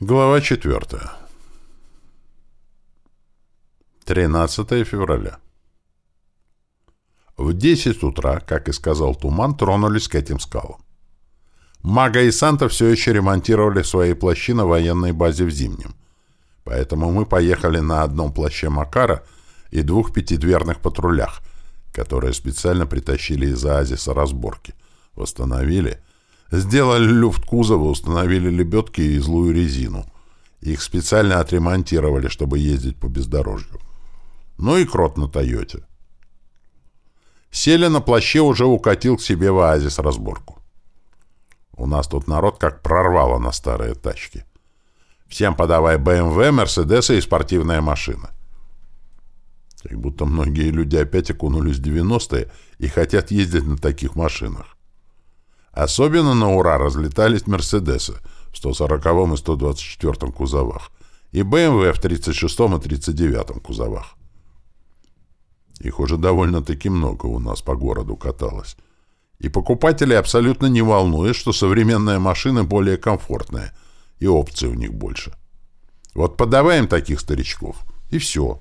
Глава 4. 13 февраля. В 10 утра, как и сказал Туман, тронулись к этим скалам. Мага и Санта все еще ремонтировали свои плащи на военной базе в Зимнем. Поэтому мы поехали на одном плаще Макара и двух пятидверных патрулях, которые специально притащили из оазиса разборки, восстановили Сделали люфт кузова, установили лебедки и злую резину. Их специально отремонтировали, чтобы ездить по бездорожью. Ну и крот на Тойоте. Сели на плаще уже укатил к себе в оазис разборку. У нас тут народ как прорвало на старые тачки. Всем подавай БМВ, Мерседесы и спортивная машина. Как будто многие люди опять окунулись в 90-е и хотят ездить на таких машинах. Особенно на ура разлетались «Мерседесы» в 140 и 124 кузовах и «БМВ» в 36 и 39 кузовах. Их уже довольно-таки много у нас по городу каталось. И покупатели абсолютно не волнует, что современные машины более комфортные, и опций у них больше. Вот подаваем таких старичков, и все.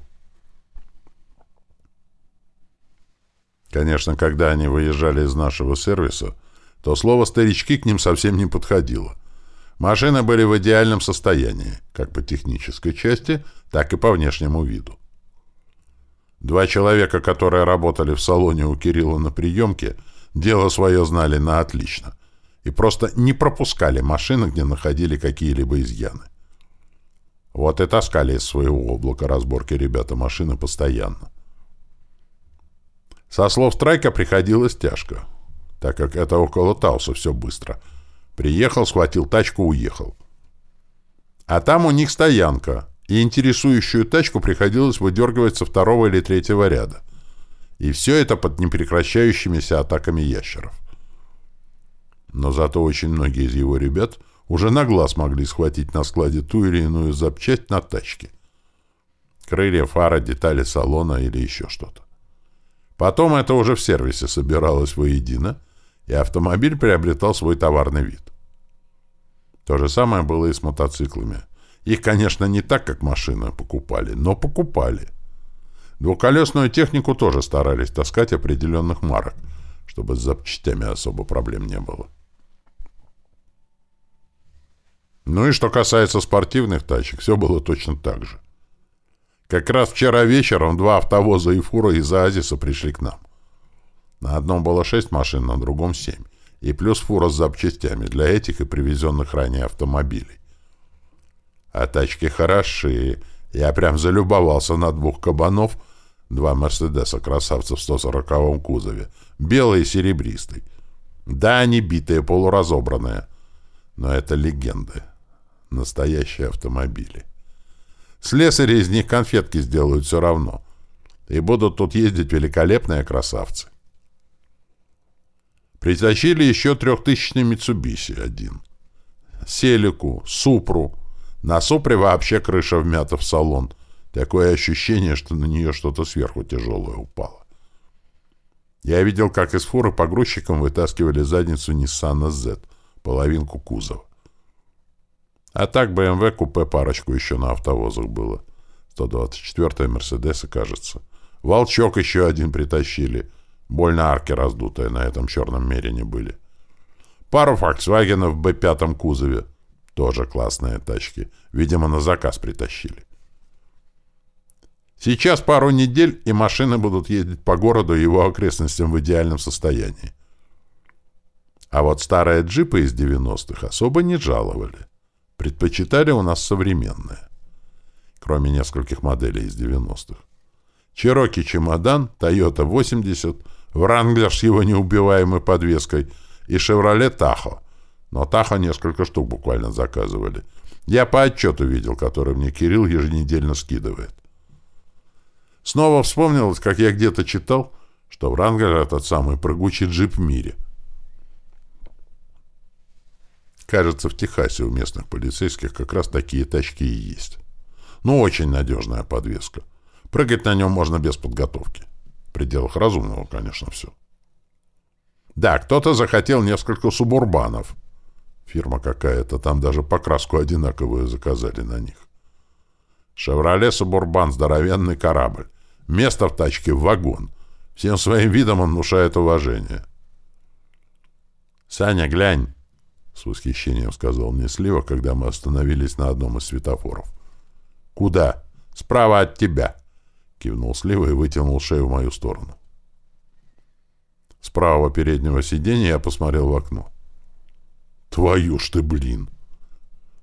Конечно, когда они выезжали из нашего сервиса, то слово «старички» к ним совсем не подходило. Машины были в идеальном состоянии, как по технической части, так и по внешнему виду. Два человека, которые работали в салоне у Кирилла на приемке, дело свое знали на отлично и просто не пропускали машины, где находили какие-либо изъяны. Вот и таскали из своего облака разборки ребята машины постоянно. Со слов Страйка приходилось тяжко так как это около Тауса все быстро. Приехал, схватил тачку, уехал. А там у них стоянка, и интересующую тачку приходилось выдергивать со второго или третьего ряда. И все это под непрекращающимися атаками ящеров. Но зато очень многие из его ребят уже на глаз могли схватить на складе ту или иную запчасть на тачке. Крылья, фара, детали салона или еще что-то. Потом это уже в сервисе собиралось воедино, и автомобиль приобретал свой товарный вид. То же самое было и с мотоциклами. Их, конечно, не так, как машины покупали, но покупали. Двухколесную технику тоже старались таскать определенных марок, чтобы с запчастями особо проблем не было. Ну и что касается спортивных тачек, все было точно так же. Как раз вчера вечером два автовоза и фура из Оазиса пришли к нам. На одном было шесть машин, на другом семь. И плюс фура с запчастями для этих и привезенных ранее автомобилей. А тачки хорошие. Я прям залюбовался на двух кабанов, два «Мерседеса» красавца в 140-м кузове, белый и серебристый. Да, они битые, полуразобранные. Но это легенды. Настоящие автомобили. Слесари из них конфетки сделают все равно. И будут тут ездить великолепные красавцы. Притащили еще трехтысячный Митсубиси один. Селику, Супру. На Супре вообще крыша вмята в салон. Такое ощущение, что на нее что-то сверху тяжелое упало. Я видел, как из фуры погрузчикам вытаскивали задницу Nissan Z, половинку кузова. А так BMW купе парочку еще на автовозах было. 124-я Мерседеса, кажется. Волчок еще один притащили. Больно арки раздутые на этом черном мерине были. Пару «Фольксвагенов» в Б-5 кузове. Тоже классные тачки. Видимо, на заказ притащили. Сейчас пару недель, и машины будут ездить по городу и его окрестностям в идеальном состоянии. А вот старые джипы из 90-х особо не жаловали. Предпочитали у нас современные. Кроме нескольких моделей из 90-х. Чероки чемодан, Toyota 80, Вранглер с его неубиваемой подвеской и «Шевроле Тахо». Но Тахо несколько штук буквально заказывали. Я по отчету видел, который мне Кирилл еженедельно скидывает. Снова вспомнилось, как я где-то читал, что Вранглер — этот самый прыгучий джип в мире. Кажется, в Техасе у местных полицейских как раз такие тачки и есть. Ну, очень надежная подвеска. Прыгать на нем можно без подготовки пределах разумного, конечно, все. Да, кто-то захотел несколько субурбанов. Фирма какая-то, там даже покраску одинаковую заказали на них. «Шевроле Субурбан» — здоровенный корабль. Место в тачке — вагон. Всем своим видом он внушает уважение. «Саня, глянь!» — с восхищением сказал мне Слива, когда мы остановились на одном из светофоров. «Куда?» «Справа от тебя!» — кивнул Слива и вытянул шею в мою сторону. С правого переднего сиденья я посмотрел в окно. «Твою ж ты, блин!»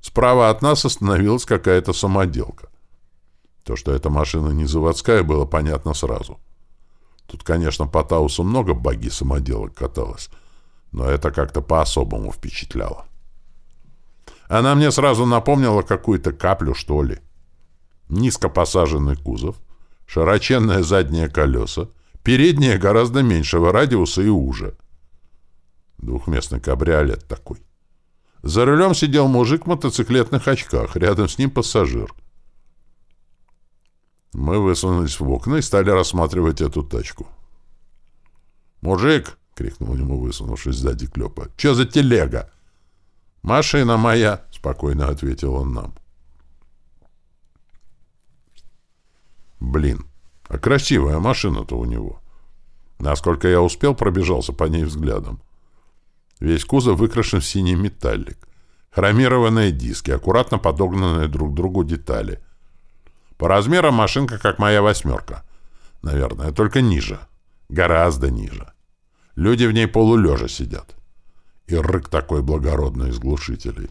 Справа от нас остановилась какая-то самоделка. То, что эта машина не заводская, было понятно сразу. Тут, конечно, по Таусу много баги самоделок каталось, но это как-то по-особому впечатляло. Она мне сразу напомнила какую-то каплю, что ли. Низко посаженный кузов, широченные задние колеса, передние гораздо меньшего радиуса и уже. Двухместный кабриолет такой. За рулем сидел мужик в мотоциклетных очках, рядом с ним пассажир — мы высунулись в окна и стали рассматривать эту тачку. «Мужик!» — крикнул ему, высунувшись сзади Клёпа. «Чё за телега?» «Машина моя!» — спокойно ответил он нам. «Блин, а красивая машина-то у него!» Насколько я успел, пробежался по ней взглядом. Весь кузов выкрашен в синий металлик. Хромированные диски, аккуратно подогнанные друг к другу детали — по размерам машинка как моя восьмерка. Наверное, только ниже. Гораздо ниже. Люди в ней полулежа сидят. И рык такой благородный из глушителей.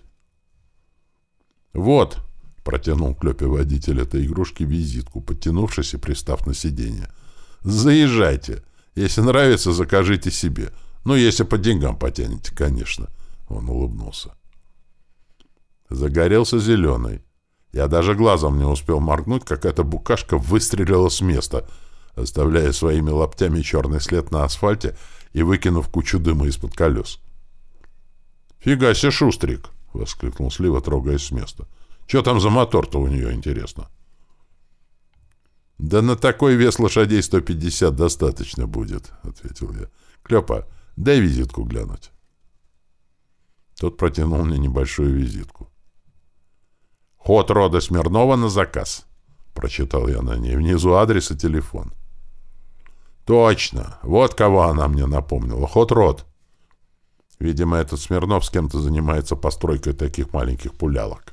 «Вот», — протянул Клёпе водитель этой игрушки визитку, подтянувшись и пристав на сиденье. «Заезжайте. Если нравится, закажите себе. Ну, если по деньгам потянете, конечно». Он улыбнулся. Загорелся зеленый. Я даже глазом не успел моргнуть, как эта букашка выстрелила с места, оставляя своими лаптями черный след на асфальте и выкинув кучу дыма из-под колес. «Фига себе, шустрик!» — воскликнул Слива, трогаясь с места. «Че там за мотор-то у нее, интересно?» «Да на такой вес лошадей 150 достаточно будет», — ответил я. «Клёпа, дай визитку глянуть». Тот протянул мне небольшую визитку. «Ход рода Смирнова на заказ», — прочитал я на ней. Внизу адрес и телефон. «Точно! Вот кого она мне напомнила. Ход род». Видимо, этот Смирнов с кем-то занимается постройкой таких маленьких пулялок.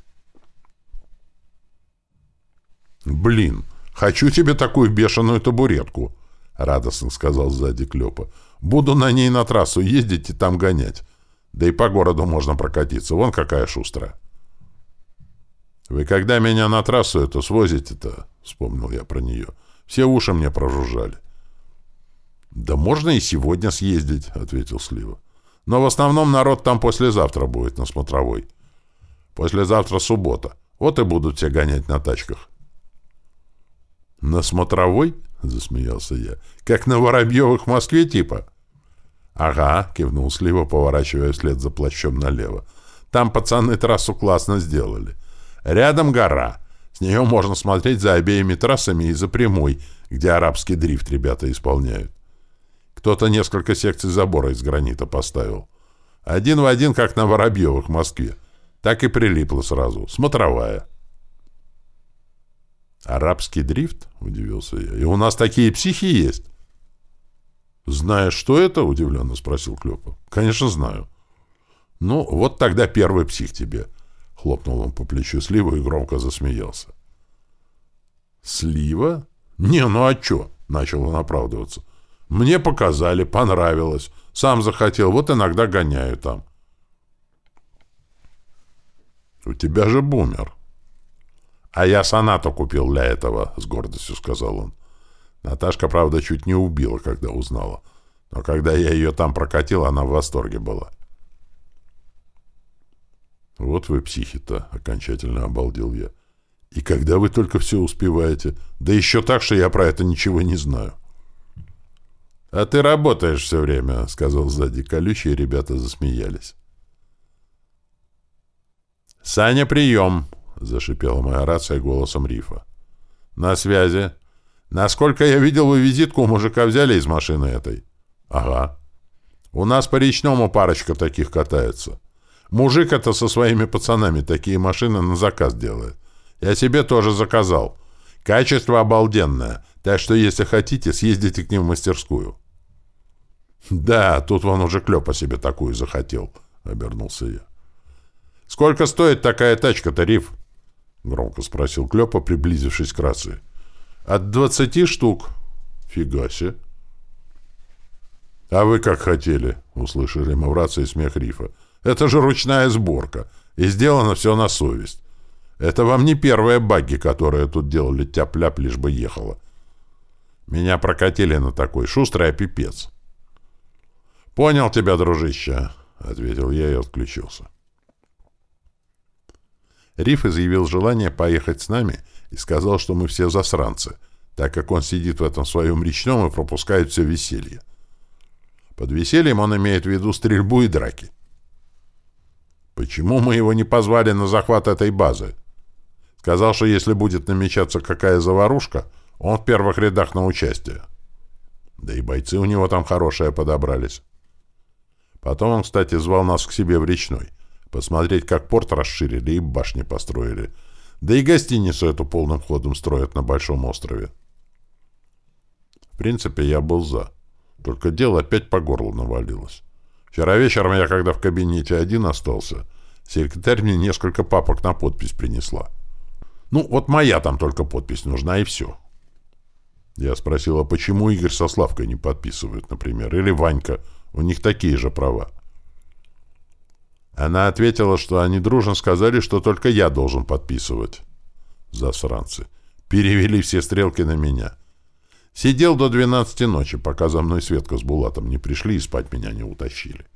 «Блин, хочу тебе такую бешеную табуретку», — радостно сказал сзади Клёпа. «Буду на ней на трассу ездить и там гонять. Да и по городу можно прокатиться. Вон какая шустрая». «Вы когда меня на трассу эту свозите-то?» — вспомнил я про нее. «Все уши мне прожужжали». «Да можно и сегодня съездить», — ответил Слива. «Но в основном народ там послезавтра будет на смотровой. Послезавтра суббота. Вот и будут все гонять на тачках». «На смотровой?» — засмеялся я. «Как на Воробьевых в Москве типа?» «Ага», — кивнул Слива, поворачивая вслед за плащом налево. «Там пацаны трассу классно сделали. Рядом гора. С нее можно смотреть за обеими трассами и за прямой, где арабский дрифт ребята исполняют. Кто-то несколько секций забора из гранита поставил. Один в один, как на Воробьевых в Москве. Так и прилипло сразу. Смотровая. «Арабский дрифт?» — удивился я. «И у нас такие психи есть?» «Знаешь, что это?» — удивленно спросил Клёпов. «Конечно, знаю». «Ну, вот тогда первый псих тебе. Хлопнул он по плечу Сливу и громко засмеялся. «Слива? Не, ну а чё?» — начал он оправдываться. «Мне показали, понравилось. Сам захотел, вот иногда гоняю там». «У тебя же бумер». «А я сонату купил для этого», — с гордостью сказал он. Наташка, правда, чуть не убила, когда узнала. Но когда я ее там прокатил, она в восторге была. «Вот вы психи-то!» — окончательно обалдел я. «И когда вы только все успеваете? Да еще так, что я про это ничего не знаю». «А ты работаешь все время», — сказал сзади колючий, ребята засмеялись. «Саня, прием!» — зашипела моя рация голосом рифа. «На связи. Насколько я видел, вы визитку у мужика взяли из машины этой?» «Ага. У нас по речному парочка таких катается. Мужик это со своими пацанами такие машины на заказ делает. Я себе тоже заказал. Качество обалденное, так что, если хотите, съездите к ним в мастерскую. Да, тут он уже клёпа себе такую захотел, — обернулся я. Сколько стоит такая тачка-то, Риф? — громко спросил Клёпа, приблизившись к рации. От двадцати штук. Фига себе. «А вы как хотели?» — услышали мы в рации смех Рифа. «Это же ручная сборка, и сделано все на совесть. Это вам не первые багги, которые тут делали тяп-ляп, лишь бы ехала. Меня прокатили на такой шустрый пипец». «Понял тебя, дружище», — ответил я и отключился. Риф изъявил желание поехать с нами и сказал, что мы все засранцы, так как он сидит в этом своем речном и пропускает все веселье. Под весельем он имеет в виду стрельбу и драки. Почему мы его не позвали на захват этой базы? Сказал, что если будет намечаться какая заварушка, он в первых рядах на участие. Да и бойцы у него там хорошие подобрались. Потом он, кстати, звал нас к себе в речной. Посмотреть, как порт расширили и башни построили. Да и гостиницу эту полным ходом строят на Большом острове. В принципе, я был за. Только дело опять по горлу навалилось. Вчера вечером я, когда в кабинете один остался, секретарь мне несколько папок на подпись принесла. Ну, вот моя там только подпись нужна, и все. Я спросил, а почему Игорь со Славкой не подписывают, например, или Ванька? У них такие же права. Она ответила, что они дружно сказали, что только я должен подписывать. Засранцы. Перевели все стрелки на меня. Сидел до двенадцати ночи, пока за мной Светка с Булатом не пришли и спать меня не утащили.